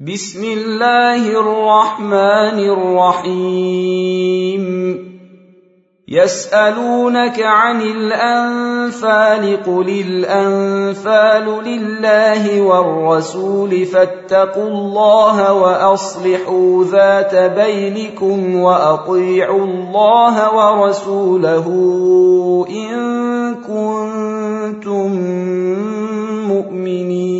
بسم الله الرحمن الرحيم. يسألونك عن الأنفال قل الأنفال لله والرسول فاتقوا الله وأصلحوا ذات بينكم وأطيعوا الله ورسوله إن كنتم مؤمنين.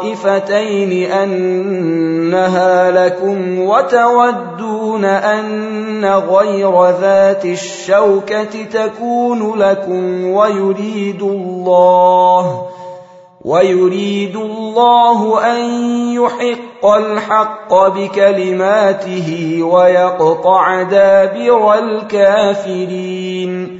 الطائفتين أنها لكم وتودون أن غير ذات الشوكة تكون لكم ويريد الله ويريد الله أن يحق الحق بكلماته ويقطع دابر الكافرين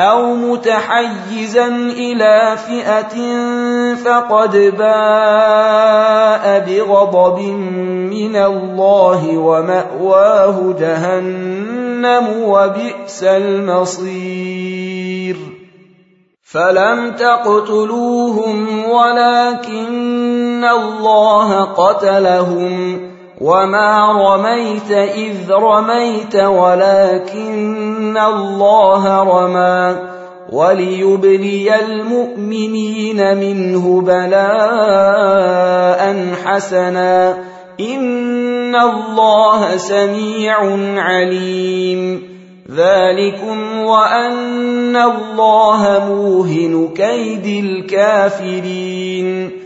أو متحيزا إلى فئه فقد باء بغضب من الله وماواه جهنم وبئس المصير فلم تقتلوهم ولكن الله قتلهم وما رميت اذ رميت ولكن الله رمى وليبلي المؤمنين منه بلاء حسنا ان الله سميع عليم ذلكم وان الله موهن كيد الكافرين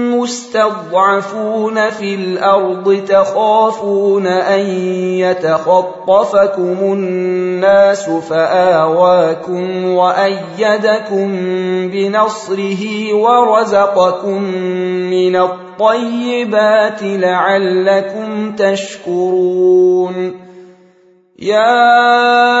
مستضعفون في الأرض تخافون أن يتخطفكم الناس فآواكم وأيدكم بنصره ورزقكم من الطيبات لعلكم تشكرون. يا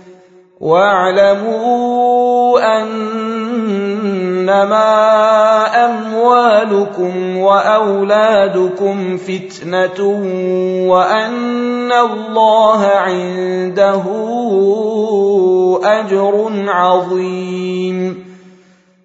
واعلموا أنما أموالكم وأولادكم فتنة وأن الله عنده أجر عظيم.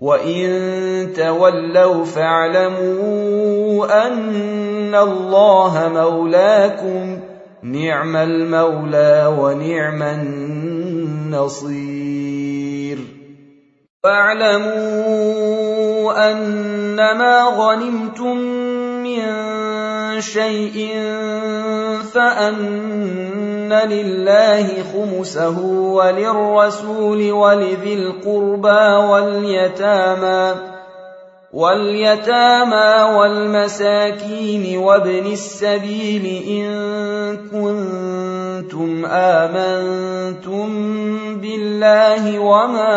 وان تولوا فاعلموا ان الله مولاكم نعم المولى ونعم النصير واعلموا انما غنمتم من شيء فأن لله خمسه وللرسول ولذي القربى واليتامى واليتامى والمساكين وابن السبيل إن كنتم آمنتم بالله وما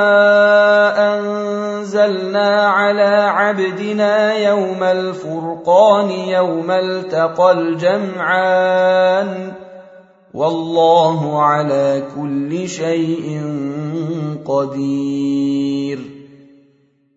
أنزلنا على عبدنا يوم الفرقان يوم التقى الجمعان والله على كل شيء قدير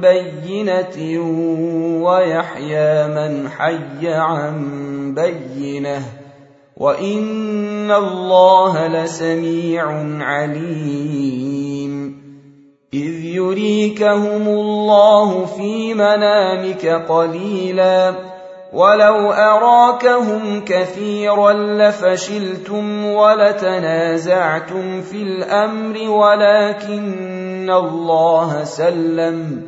بينه ويحيى من حي عن بينه وان الله لسميع عليم اذ يريكهم الله في منامك قليلا ولو اراكهم كثيرا لفشلتم ولتنازعتم في الامر ولكن الله سلم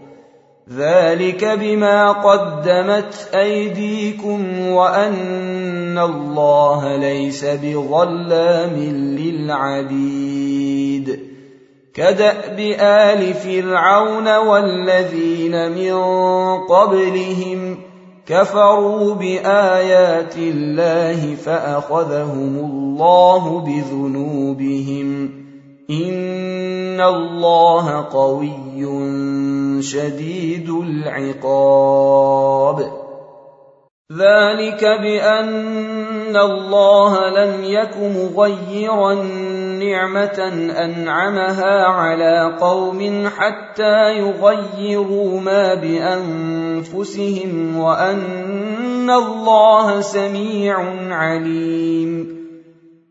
ذلك بما قدمت ايديكم وان الله ليس بظلام للعبيد كداب ال فرعون والذين من قبلهم كفروا بايات الله فاخذهم الله بذنوبهم ان الله قوي شديد العقاب ذلك بان الله لم يك مغيرا نعمه انعمها على قوم حتى يغيروا ما بانفسهم وان الله سميع عليم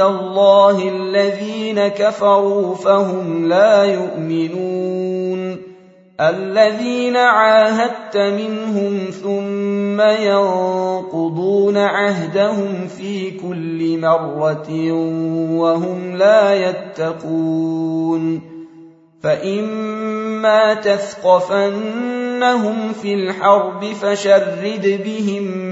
الله الذين كفروا فهم لا يؤمنون. الذين عاهدت منهم ثم ينقضون عهدهم في كل مرة وهم لا يتقون. فإما تثقفنهم في الحرب فشرد بهم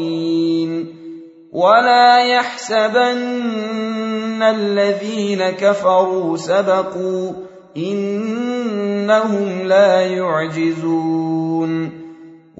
ولا يحسبن الذين كفروا سبقوا انهم لا يعجزون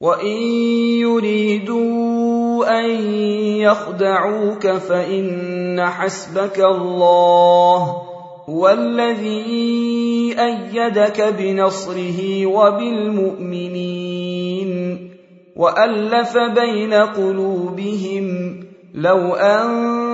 وان يريدوا ان يخدعوك فان حسبك الله هو الذي إيدك بنصره وبالمؤمنين والف بين قلوبهم لو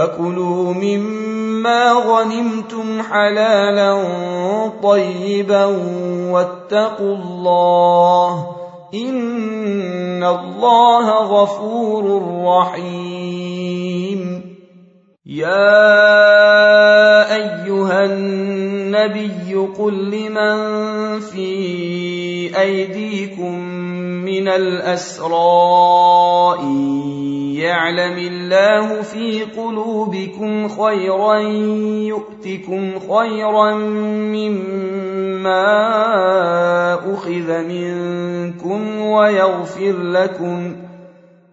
فكلوا مما غنمتم حلالا طيبا واتقوا الله إن الله غفور رحيم يا ايها النبي قل لمن في ايديكم من الاسرى يعلم الله في قلوبكم خيرا يؤتكم خيرا مما اخذ منكم ويغفر لكم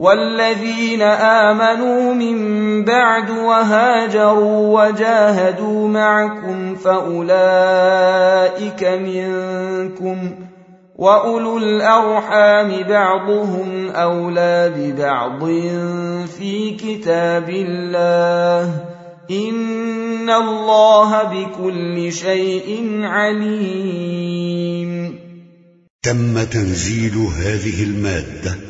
والذين آمنوا من بعد وهاجروا وجاهدوا معكم فأولئك منكم وأولو الأرحام بعضهم أولى ببعض في كتاب الله إن الله بكل شيء عليم. تم تنزيل هذه المادة